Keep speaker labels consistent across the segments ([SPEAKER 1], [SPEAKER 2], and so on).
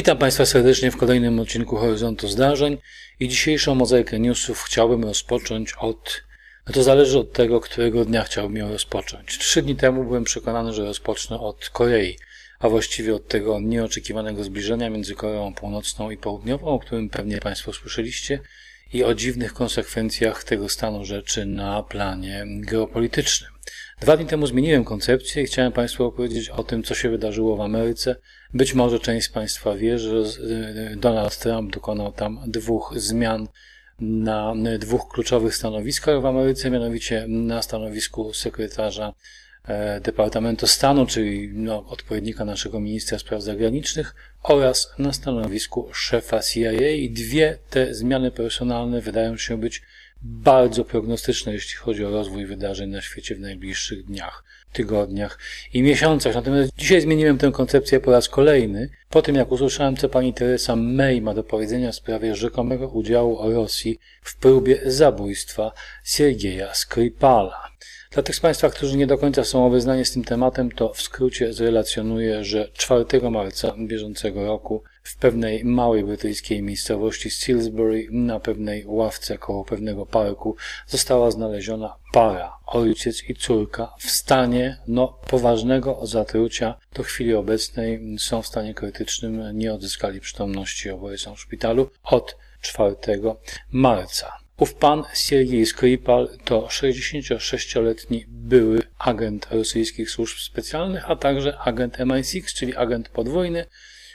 [SPEAKER 1] Witam Państwa serdecznie w kolejnym odcinku Horyzontu Zdarzeń i dzisiejszą mozaikę newsów chciałbym rozpocząć od, no to zależy od tego, którego dnia chciałbym ją rozpocząć. Trzy dni temu byłem przekonany, że rozpocznę od Korei, a właściwie od tego nieoczekiwanego zbliżenia między Koreą Północną i Południową, o którym pewnie Państwo słyszeliście, i o dziwnych konsekwencjach tego stanu rzeczy na planie geopolitycznym. Dwa dni temu zmieniłem koncepcję i chciałem Państwu opowiedzieć o tym, co się wydarzyło w Ameryce. Być może część z Państwa wie, że y, Donald Trump dokonał tam dwóch zmian na dwóch kluczowych stanowiskach w Ameryce, mianowicie na stanowisku sekretarza e, Departamentu Stanu, czyli no, odpowiednika naszego ministra spraw zagranicznych oraz na stanowisku szefa CIA i dwie te zmiany personalne wydają się być bardzo prognostyczne, jeśli chodzi o rozwój wydarzeń na świecie w najbliższych dniach, tygodniach i miesiącach. Natomiast dzisiaj zmieniłem tę koncepcję po raz kolejny, po tym jak usłyszałem, co pani Teresa May ma do powiedzenia w sprawie rzekomego udziału Rosji w próbie zabójstwa Siergieja Skripala. Dla tych z Państwa, którzy nie do końca są obeznani z tym tematem, to w skrócie zrelacjonuję, że 4 marca bieżącego roku w pewnej małej brytyjskiej miejscowości Salisbury na pewnej ławce koło pewnego parku została znaleziona para, ojciec i córka w stanie no, poważnego zatrucia. Do chwili obecnej są w stanie krytycznym, nie odzyskali przytomności, oboje są w szpitalu od 4 marca. Ów pan Siergiej Skripal to 66-letni były agent rosyjskich służb specjalnych, a także agent MI6, czyli agent podwójny,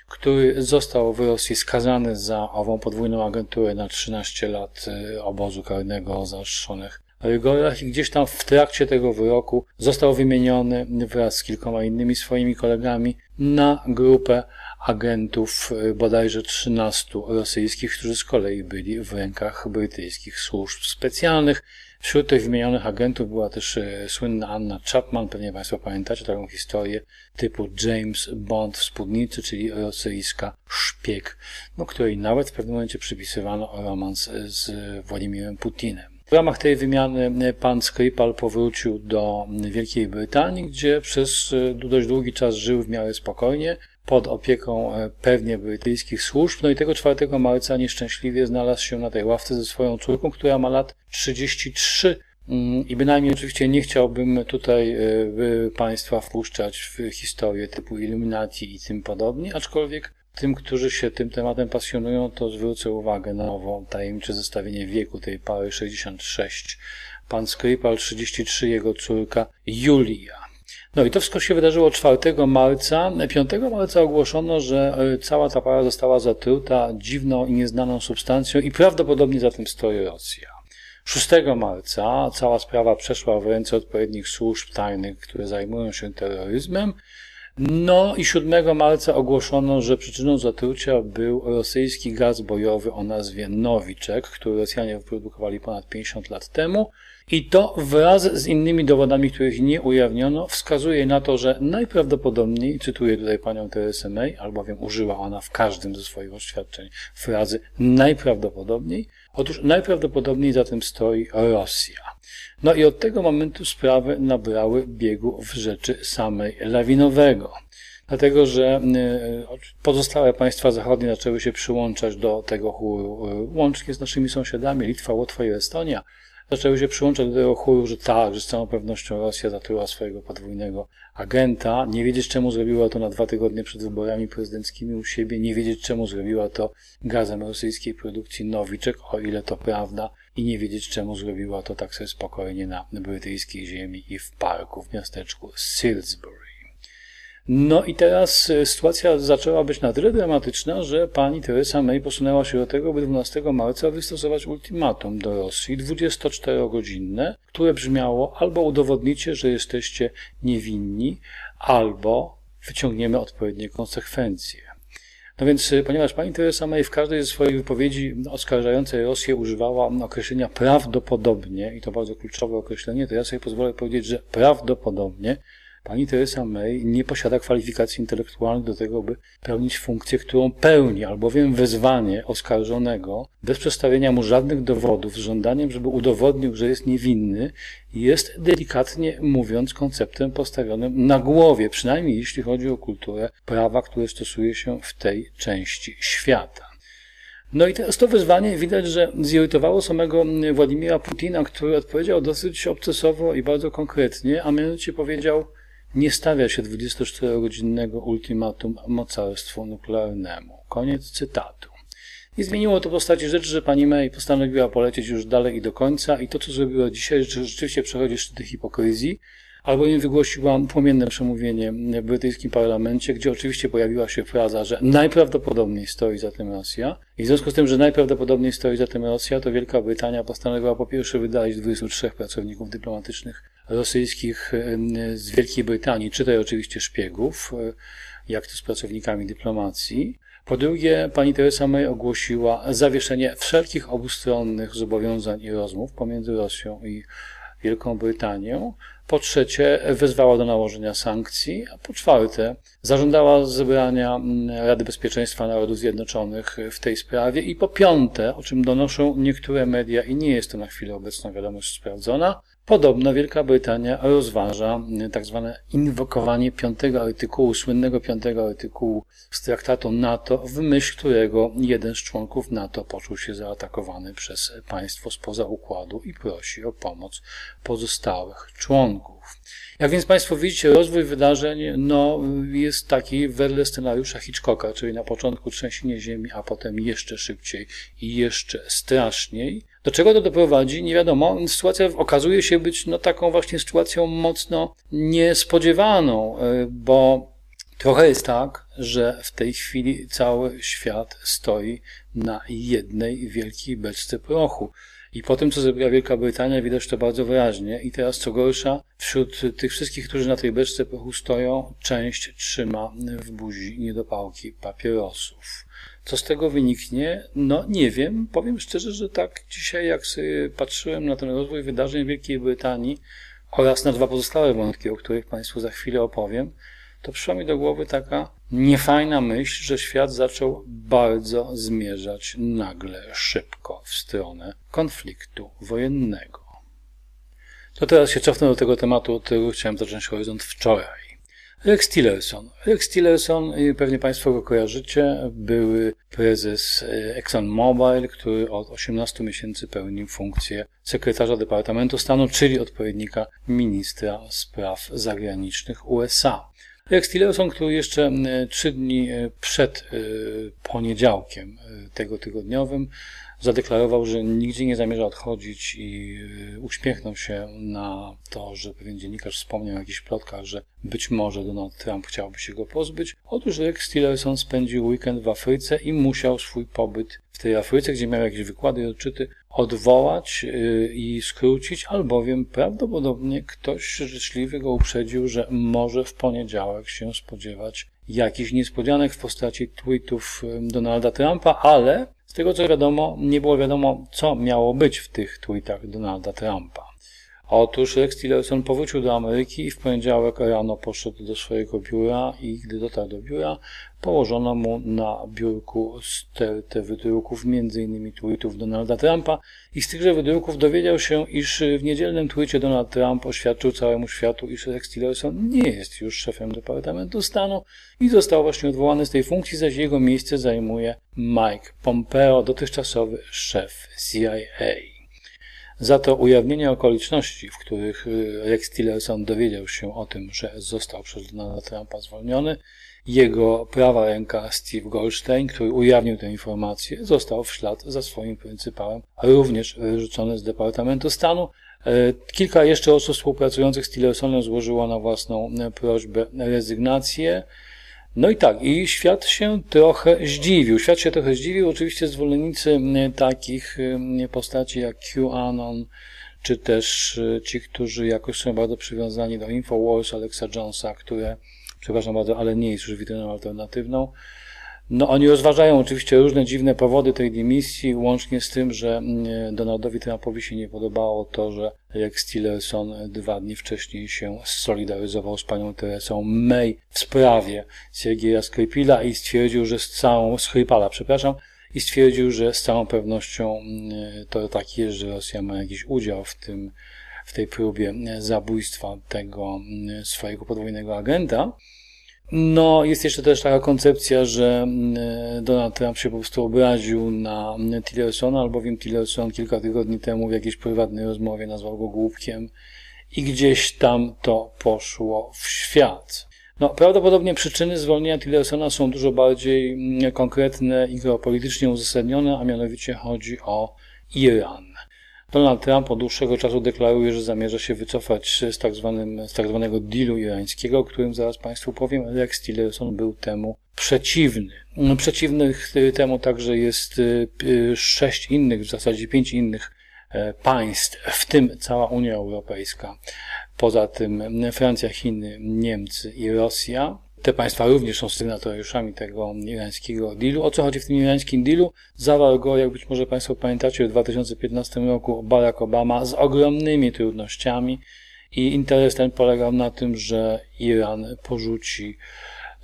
[SPEAKER 1] który został w Rosji skazany za ową podwójną agenturę na 13 lat y, obozu karnego o zaostrzonych rygorach i gdzieś tam w trakcie tego wyroku został wymieniony wraz z kilkoma innymi swoimi kolegami na grupę agentów y, bodajże 13 rosyjskich, którzy z kolei byli w rękach brytyjskich służb specjalnych. Wśród tych wymienionych agentów była też y, słynna Anna Chapman, pewnie Państwo pamiętacie taką historię typu James Bond w spódnicy, czyli rosyjska szpieg, no, której nawet w pewnym momencie przypisywano romans z Władimirem Putinem. W ramach tej wymiany pan Skripal powrócił do Wielkiej Brytanii, gdzie przez y, dość długi czas żył w miarę spokojnie pod opieką e, pewnie brytyjskich służb. No i tego 4 marca nieszczęśliwie znalazł się na tej ławce ze swoją córką, która ma lat 33 mm, i bynajmniej oczywiście nie chciałbym tutaj e, Państwa wpuszczać w historię typu Illuminati i tym podobnie, aczkolwiek tym, którzy się tym tematem pasjonują, to zwrócę uwagę na nowo tajemnicze zestawienie wieku tej pary 66. Pan Skripal 33, jego córka Julia. No i to wszystko się wydarzyło 4 marca. 5 marca ogłoszono, że e, cała ta para została zatruta dziwną i nieznaną substancją i prawdopodobnie za tym stoi Rosja. 6 marca cała sprawa przeszła w ręce odpowiednich służb tajnych, które zajmują się terroryzmem. No i 7 marca ogłoszono, że przyczyną zatrucia był rosyjski gaz bojowy o nazwie Nowiczek, który Rosjanie wyprodukowali ponad 50 lat temu. I to wraz z innymi dowodami, których nie ujawniono, wskazuje na to, że najprawdopodobniej, cytuję tutaj panią Teresę May, albowiem użyła ona w każdym ze swoich oświadczeń frazy najprawdopodobniej, otóż najprawdopodobniej za tym stoi Rosja. No i od tego momentu sprawy nabrały biegu w rzeczy samej lawinowego. Dlatego, że e, pozostałe państwa zachodnie zaczęły się przyłączać do tego chóru, e, łącznie z naszymi sąsiadami, Litwa, Łotwa i Estonia, zaczęły się przyłączać do tego chóru, że tak, że z całą pewnością Rosja zatruła swojego podwójnego agenta. Nie wiedzieć czemu zrobiła to na dwa tygodnie przed wyborami prezydenckimi u siebie, nie wiedzieć czemu zrobiła to gazem rosyjskiej produkcji Nowiczek, o ile to prawda, i nie wiedzieć czemu zrobiła to tak sobie spokojnie na brytyjskiej ziemi i w parku w miasteczku Salisbury. No i teraz e, sytuacja zaczęła być na tyle dramatyczna, że pani Teresa May posunęła się do tego, by 12 marca wystosować ultimatum do Rosji 24-godzinne, które brzmiało albo udowodnicie, że jesteście niewinni, albo wyciągniemy odpowiednie konsekwencje. No więc, e, ponieważ pani Teresa May w każdej ze swoich wypowiedzi oskarżającej Rosję używała określenia prawdopodobnie, i to bardzo kluczowe określenie, to ja sobie pozwolę powiedzieć, że prawdopodobnie pani Theresa May nie posiada kwalifikacji intelektualnych do tego, by pełnić funkcję, którą pełni, albowiem wezwanie oskarżonego bez przedstawienia mu żadnych dowodów z żądaniem, żeby udowodnił, że jest niewinny, jest delikatnie mówiąc konceptem postawionym na głowie, przynajmniej jeśli chodzi o kulturę prawa, które stosuje się w tej części świata. No i teraz to wyzwanie widać, że zirytowało samego Władimira Putina, który odpowiedział dosyć obcesowo i bardzo konkretnie, a mianowicie powiedział, nie stawia się 24-godzinnego ultimatum mocarstwu nuklearnemu. Koniec cytatu. I zmieniło to postaci rzeczy, że pani May postanowiła polecieć już dalej i do końca i to, co zrobiła dzisiaj, rzeczywiście przechodzi szczyty hipokryzji, albowiem wygłosiła płomienne przemówienie w brytyjskim parlamencie, gdzie oczywiście pojawiła się fraza, że najprawdopodobniej stoi za tym Rosja. I w związku z tym, że najprawdopodobniej stoi za tym Rosja, to Wielka Brytania postanowiła po pierwsze wydalić 23 pracowników dyplomatycznych rosyjskich z Wielkiej Brytanii, czytaj oczywiście szpiegów, e, jak to z pracownikami dyplomacji. Po drugie, pani Teresa May ogłosiła zawieszenie wszelkich obustronnych zobowiązań i rozmów pomiędzy Rosją i Wielką Brytanią. Po trzecie, wezwała do nałożenia sankcji. A po czwarte, zażądała zebrania Rady Bezpieczeństwa Narodów Zjednoczonych w tej sprawie. I po piąte, o czym donoszą niektóre media i nie jest to na chwilę obecną wiadomość sprawdzona, Podobno Wielka Brytania rozważa mm, tak zwane inwokowanie piątego artykułu, słynnego piątego artykułu z traktatu NATO, w myśl którego jeden z członków NATO poczuł się zaatakowany przez państwo spoza układu i prosi o pomoc pozostałych członków. Jak więc Państwo widzicie, rozwój wydarzeń no, jest taki wedle scenariusza Hitchcocka, czyli na początku trzęsienie ziemi, a potem jeszcze szybciej i jeszcze straszniej. Do czego to doprowadzi? Nie wiadomo. Sytuacja okazuje się być no, taką właśnie sytuacją mocno niespodziewaną, e, bo trochę jest tak, że w tej chwili cały świat stoi na jednej wielkiej beczce prochu. I po tym, co zrobiła Wielka Brytania, widać to bardzo wyraźnie. I teraz, co gorsza, wśród tych wszystkich, którzy na tej beczce prochu stoją, część trzyma w buzi niedopałki papierosów. Co z tego wyniknie? No nie wiem. Powiem szczerze, że tak dzisiaj, jak sobie patrzyłem na ten rozwój wydarzeń w Wielkiej Brytanii oraz na dwa pozostałe wątki, o których Państwu za chwilę opowiem, to przyszła mi do głowy taka niefajna myśl, że świat zaczął bardzo zmierzać nagle, szybko w stronę konfliktu wojennego. To teraz się cofnę do tego tematu, od którego chciałem zacząć horyzont wczoraj. Rex Tillerson. Rex Tillerson, pewnie Państwo go kojarzycie, były prezes e, ExxonMobil, który od 18 miesięcy pełnił funkcję sekretarza Departamentu Stanu, czyli odpowiednika ministra spraw zagranicznych USA. Rex Tillerson, który jeszcze trzy dni e, przed e, poniedziałkiem tego tygodniowym zadeklarował, że nigdzie nie zamierza odchodzić i y, uśmiechnął się na to, że pewien dziennikarz wspomniał o jakichś plotkach, że być może Donald Trump chciałby się go pozbyć. Otóż Rex Tillerson spędził weekend w Afryce i musiał swój pobyt w tej Afryce, gdzie miał jakieś wykłady i odczyty, odwołać y, i skrócić, albowiem prawdopodobnie ktoś życzliwy go uprzedził, że może w poniedziałek się spodziewać jakichś niespodzianek w postaci tweetów y, Donalda Trumpa, ale z tego co wiadomo, nie było wiadomo, co miało być w tych tweetach Donalda Trumpa. Otóż Rex Tillerson powrócił do Ameryki i w poniedziałek rano poszedł do swojego biura i gdy dotarł do biura, położono mu na biurku stertę wydruków, m.in. tweetów Donalda Trumpa i z tychże wydruków dowiedział się, iż w niedzielnym tweetie Donald Trump oświadczył całemu światu, iż Rex Tillerson nie jest już szefem Departamentu Stanu i został właśnie odwołany z tej funkcji, zaś jego miejsce zajmuje Mike Pompeo, dotychczasowy szef CIA. Za to ujawnienie okoliczności, w których y, Rex Tillerson dowiedział się o tym, że został przez Donalda Trumpa zwolniony, jego prawa ręka Steve Goldstein, który ujawnił tę informację, został w ślad za swoim pryncypałem również wyrzucony z Departamentu Stanu. E, kilka jeszcze osób współpracujących z Tillersonem złożyło na własną e, prośbę rezygnację. No i tak, i świat się trochę zdziwił. Świat się trochę zdziwił. Oczywiście zwolennicy takich postaci jak QAnon, czy też e, ci, którzy jakoś są bardzo przywiązani do Infowars Alexa Jonesa, które, przepraszam bardzo, ale nie jest już witryną alternatywną, No, oni rozważają oczywiście różne dziwne powody tej dymisji, łącznie z tym, że mm, Donaldowi Trumpowi się nie podobało to, że Rex Tillerson dwa dni wcześniej się solidaryzował z panią Teresą May w sprawie Siergieja Skrypila i stwierdził, że z całą, Skrypala, przepraszam, i stwierdził, że z całą pewnością mm, to tak jest, że Rosja ma jakiś udział w tym, w tej próbie zabójstwa tego mm, swojego podwójnego agenta. No, jest jeszcze też taka koncepcja, że mm, Donald Trump się po prostu obraził na Tillersona, albowiem Tillerson kilka tygodni temu w jakiejś prywatnej rozmowie nazwał go głupkiem i gdzieś tam to poszło w świat. No, prawdopodobnie przyczyny zwolnienia Tillersona są dużo bardziej mm, konkretne i geopolitycznie uzasadnione, a mianowicie chodzi o Iran. Donald Trump od dłuższego czasu deklaruje, że zamierza się wycofać z tak, zwanym, z tak zwanego dealu irańskiego, o którym zaraz Państwu powiem. Rex Tillerson był temu przeciwny. No, przeciwnych temu także jest y, y, sześć innych, w zasadzie pięć innych e, państw, w tym cała Unia Europejska. Poza tym Francja, Chiny, Niemcy i Rosja. Te państwa również są sygnatariuszami tego irańskiego dealu. O co chodzi w tym irańskim dealu? Zawarł go, jak być może Państwo pamiętacie, w 2015 roku Barack Obama z ogromnymi trudnościami i interes ten polegał na tym, że Iran porzuci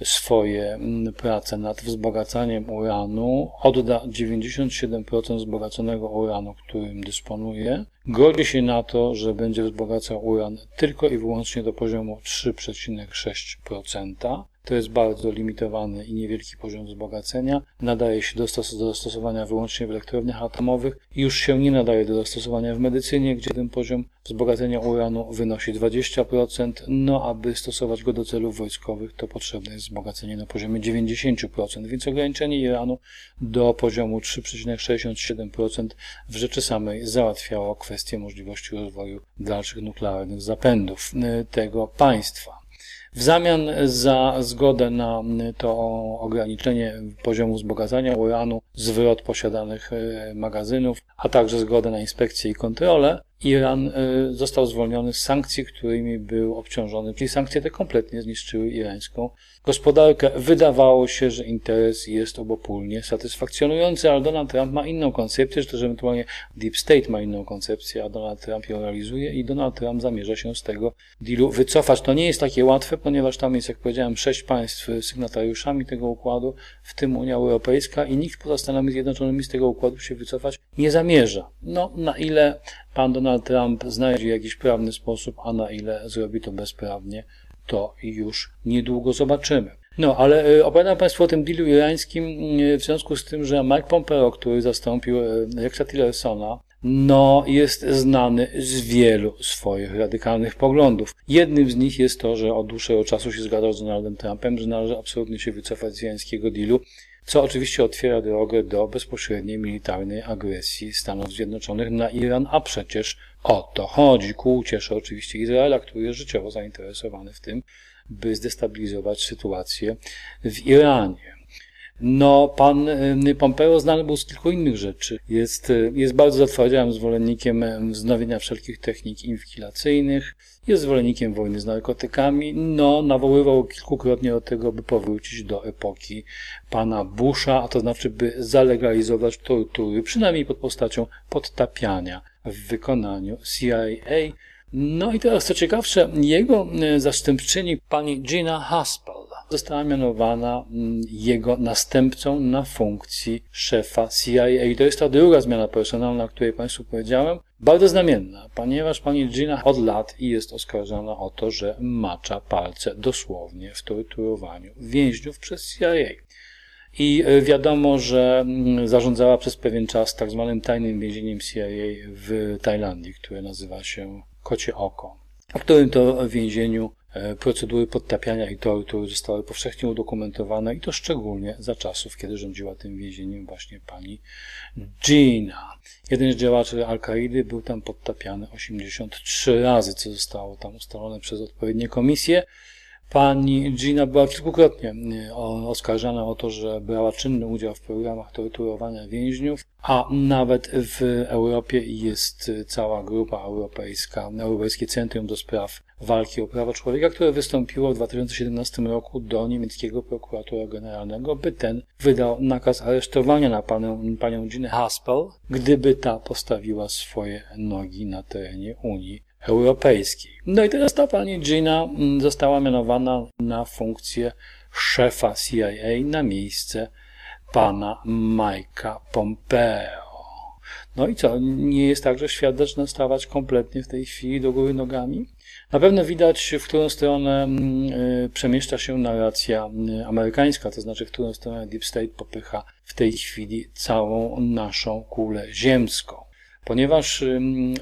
[SPEAKER 1] swoje mm, prace nad wzbogacaniem uranu, odda 97% wzbogaconego uranu, którym dysponuje, godzi się na to, że będzie wzbogacał uran tylko i wyłącznie do poziomu 3,6%, to jest bardzo limitowany i niewielki poziom wzbogacenia. Nadaje się do, stos do zastosowania wyłącznie w elektrowniach atomowych i już się nie nadaje do zastosowania w medycynie, gdzie ten poziom wzbogacenia uranu wynosi 20%. No, aby stosować go do celów wojskowych, to potrzebne jest wzbogacenie na poziomie 90%, więc ograniczenie Iranu do poziomu 3,67% w rzeczy samej załatwiało kwestię możliwości rozwoju dalszych nuklearnych zapędów y, tego państwa. W zamian za zgodę na to ograniczenie poziomu wzbogacania uranu, zwrot posiadanych e, magazynów, a także zgodę na inspekcję i kontrolę, Iran e, został zwolniony z sankcji, którymi był obciążony, czyli sankcje te kompletnie zniszczyły irańską gospodarkę. Wydawało się, że interes jest obopólnie satysfakcjonujący, ale Donald Trump ma inną koncepcję, czy też ewentualnie Deep State ma inną koncepcję, a Donald Trump ją realizuje i Donald Trump zamierza się z tego dealu wycofać. To nie jest takie łatwe, ponieważ tam jest, jak powiedziałem, sześć państw sygnatariuszami tego układu, w tym Unia Europejska i nikt poza Stanami Zjednoczonymi z tego układu się wycofać nie zamierza. No, na ile pan Donald Trump znajdzie jakiś prawny sposób, a na ile zrobi to bezprawnie, to już niedługo zobaczymy. No, ale e, opowiadam Państwu o tym dealu irańskim e, w związku z tym, że Mike Pompeo, który zastąpił e, Rexa Tillersona, no, jest znany z wielu swoich radykalnych poglądów. Jednym z nich jest to, że od dłuższego czasu się zgadzał z Donaldem Trumpem, że należy absolutnie się wycofać z irańskiego dealu, co oczywiście otwiera drogę do bezpośredniej militarnej agresji Stanów Zjednoczonych na Iran, a przecież o to chodzi, ku uciesze oczywiście Izraela, który jest życiowo zainteresowany w tym, by zdestabilizować sytuację w Iranie. No, pan y, Pompeo znany był z kilku innych rzeczy. Jest, y, jest bardzo zatwardziałym zwolennikiem wznowienia wszelkich technik inwigilacyjnych, jest zwolennikiem wojny z narkotykami, no, nawoływał kilkukrotnie do tego, by powrócić do epoki pana Busha, a to znaczy, by zalegalizować tortury, przynajmniej pod postacią podtapiania w wykonaniu CIA. No i teraz co ciekawsze, jego y, zastępczyni pani Gina Haspel została mianowana mm, jego następcą na funkcji szefa CIA. I to jest ta druga zmiana personalna, o której Państwu powiedziałem. Bardzo znamienna, ponieważ pani Gina od lat jest oskarżana o to, że macza palce dosłownie w torturowaniu więźniów przez CIA. I e, wiadomo, że mm, zarządzała przez pewien czas tak zwanym tajnym więzieniem CIA w Tajlandii, które nazywa się Kocie Oko, w którym to więzieniu procedury podtapiania i tortur zostały powszechnie udokumentowane i to szczególnie za czasów, kiedy rządziła tym więzieniem właśnie pani Gina. Jeden z działaczy Al-Kaidy był tam podtapiany 83 razy, co zostało tam ustalone przez odpowiednie komisje. Pani Gina była kilkukrotnie oskarżana o to, że brała czynny udział w programach torturowania więźniów, a nawet w Europie jest cała grupa europejska, Europejskie Centrum do Spraw Walki o Prawa Człowieka, które wystąpiło w 2017 roku do niemieckiego prokuratora generalnego, by ten wydał nakaz aresztowania na panią, panią Ginę Haspel, gdyby ta postawiła swoje nogi na terenie Unii Europejskiej. No i teraz ta pani Gina mm, została mianowana na funkcję szefa CIA na miejsce pana Mike'a Pompeo. No i co? Nie jest tak, że świat zaczyna stawać kompletnie w tej chwili do góry nogami? Na pewno widać, w którą stronę mm, y, przemieszcza się narracja y, amerykańska, to znaczy w którą stronę Deep State popycha w tej chwili całą naszą kulę ziemską. Ponieważ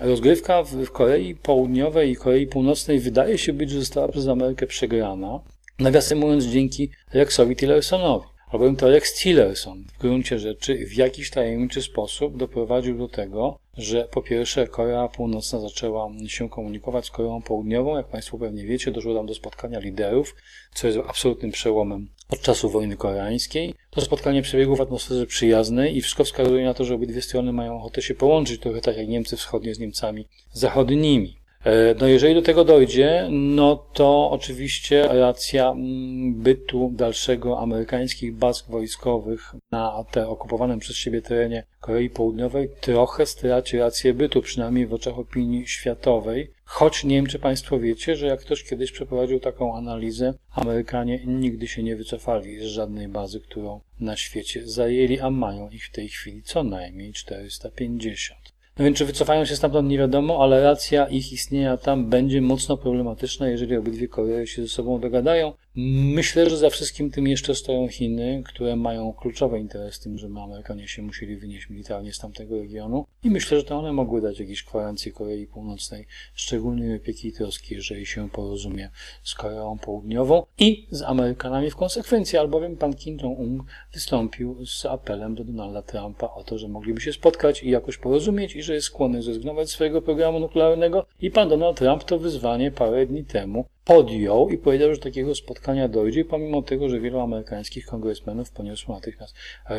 [SPEAKER 1] rozgrywka w Korei Południowej i Korei Północnej wydaje się być, że została przez Amerykę przegrana, nawiasem mówiąc dzięki Rexowi Tillersonowi albowiem to Rex Tillerson w gruncie rzeczy w jakiś tajemniczy sposób doprowadził do tego, że po pierwsze Korea Północna zaczęła się komunikować z Koreą Południową. Jak Państwo pewnie wiecie, doszło tam do spotkania liderów, co jest absolutnym przełomem od czasu wojny koreańskiej. To spotkanie przebiegło w atmosferze przyjaznej i wszystko wskazuje na to, że obydwie strony mają ochotę się połączyć, trochę tak jak Niemcy wschodnie z Niemcami zachodnimi. E, no jeżeli do tego dojdzie, no to oczywiście racja mm, bytu dalszego amerykańskich baz wojskowych na te okupowanym przez siebie terenie Korei Południowej trochę straci rację bytu, przynajmniej w oczach opinii światowej. Choć nie wiem, czy Państwo wiecie, że jak ktoś kiedyś przeprowadził taką analizę, Amerykanie nigdy się nie wycofali z żadnej bazy, którą na świecie zajęli, a mają ich w tej chwili co najmniej 450. No więc czy wycofają się stamtąd nie wiadomo, ale racja ich istnienia tam będzie mocno problematyczna, jeżeli obydwie Koree się ze sobą dogadają. Myślę, że za wszystkim tym jeszcze stoją Chiny, które mają kluczowy interes w tym, żeby Amerykanie się musieli wynieść militarnie z tamtego regionu i myślę, że to one mogły dać jakieś gwarancje Korei Północnej, szczególnej opieki i troski, jeżeli się porozumie z Koreą Południową i z Amerykanami w konsekwencji, albowiem pan Kim Jong-un wystąpił z apelem do Donalda Trumpa o to, że mogliby się spotkać i jakoś porozumieć i że jest skłonny zrezygnować z swojego programu nuklearnego. I pan Donald Trump to wyzwanie parę dni temu podjął i powiedział, że takiego spotkania dojdzie, pomimo tego, że wielu amerykańskich kongresmenów poniosło natychmiast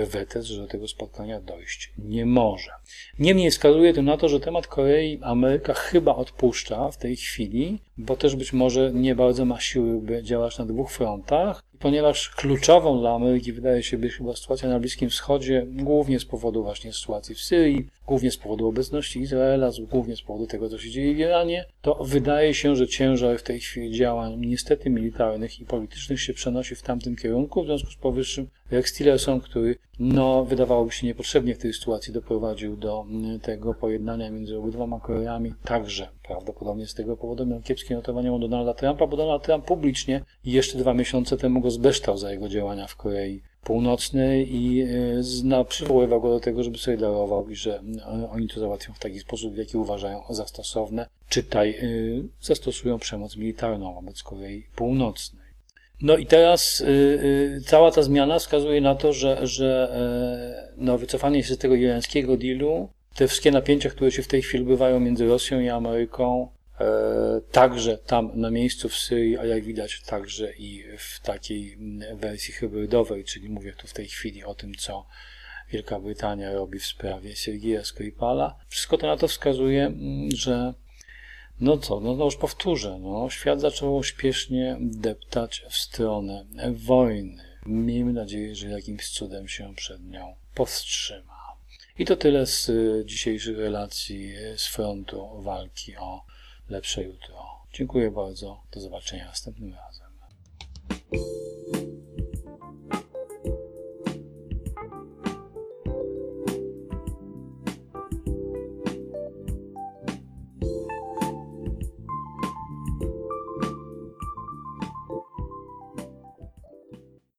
[SPEAKER 1] wetes, że do tego spotkania dojść nie może. Niemniej wskazuje to na to, że temat Korei Ameryka chyba odpuszcza w tej chwili, bo też być może nie bardzo ma siły, by działać na dwóch frontach, ponieważ kluczową dla Ameryki wydaje się być chyba sytuacja na Bliskim Wschodzie, głównie z powodu właśnie sytuacji w Syrii, głównie z powodu obecności Izraela, głównie z powodu tego, co się dzieje w Iranie, to wydaje się, że ciężar w tej chwili działań niestety militarnych i politycznych się przenosi w tamtym kierunku, w związku z powyższym Rex Tillerson, który no, wydawałoby się niepotrzebnie w tej sytuacji doprowadził do mm, tego pojednania między obydwoma Koreami, także prawdopodobnie z tego powodu miał kiepskie notowania u Donalda Trumpa, bo Donald Trump publicznie jeszcze dwa miesiące temu go zbeształ za jego działania w Korei Północnej i e, zna, przywoływał go do tego, żeby sobie darował i że e, oni to załatwią w taki sposób, w jaki uważają za stosowne. Czytaj, e, zastosują przemoc militarną wobec Korei Północnej. No i teraz cała ta zmiana wskazuje na to, że, że no, wycofanie się z tego irańskiego dealu, te wszystkie napięcia, które się w tej chwili bywają między Rosją i Ameryką, także tam na miejscu w Syrii, a jak widać także i w takiej wersji hybrydowej, czyli mówię tu w tej chwili o tym, co Wielka Brytania robi w sprawie Sergieja Skripala. Wszystko to na to wskazuje, że no co, no to już powtórzę, no, świat zaczął śpiesznie deptać w stronę wojny. Miejmy nadzieję, że jakimś cudem się przed nią powstrzyma. I to tyle z y, dzisiejszych relacji z frontu walki o lepsze jutro. Dziękuję bardzo. Do zobaczenia następnym razem.